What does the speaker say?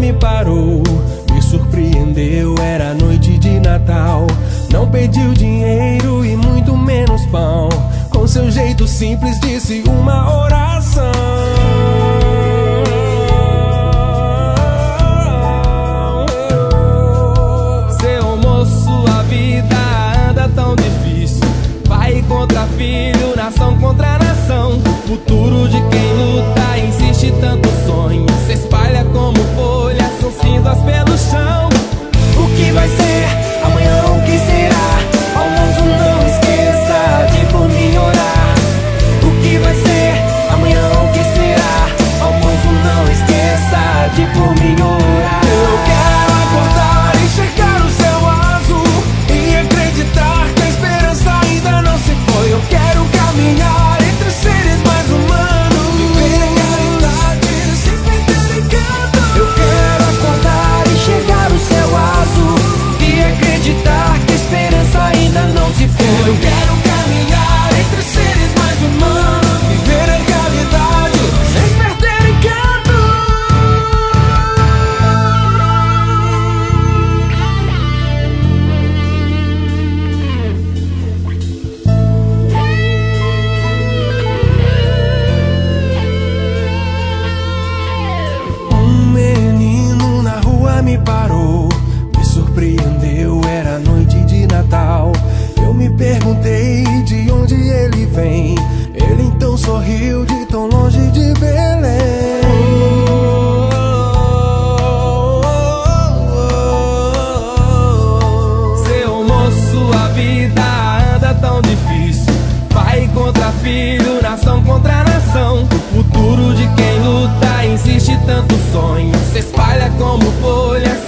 me parou, me surpreendeu, era noite de Natal. Não pediu dinheiro e muito menos pão. Com seu jeito simples disse uma oração. Seu moço, a vida anda tão difícil. Pai contra filho, nação contra nação. Futuro de quem me parou, me surpreendeu, era noite de Natal. Eu me perguntei de onde ele vem. Ele então sorriu de tão longe de Belém. Seu moço, a vida anda tão difícil. Pai contra filho, nação contra nação. O futuro de quem luta insiste tanto sonho. Se espalha como folhas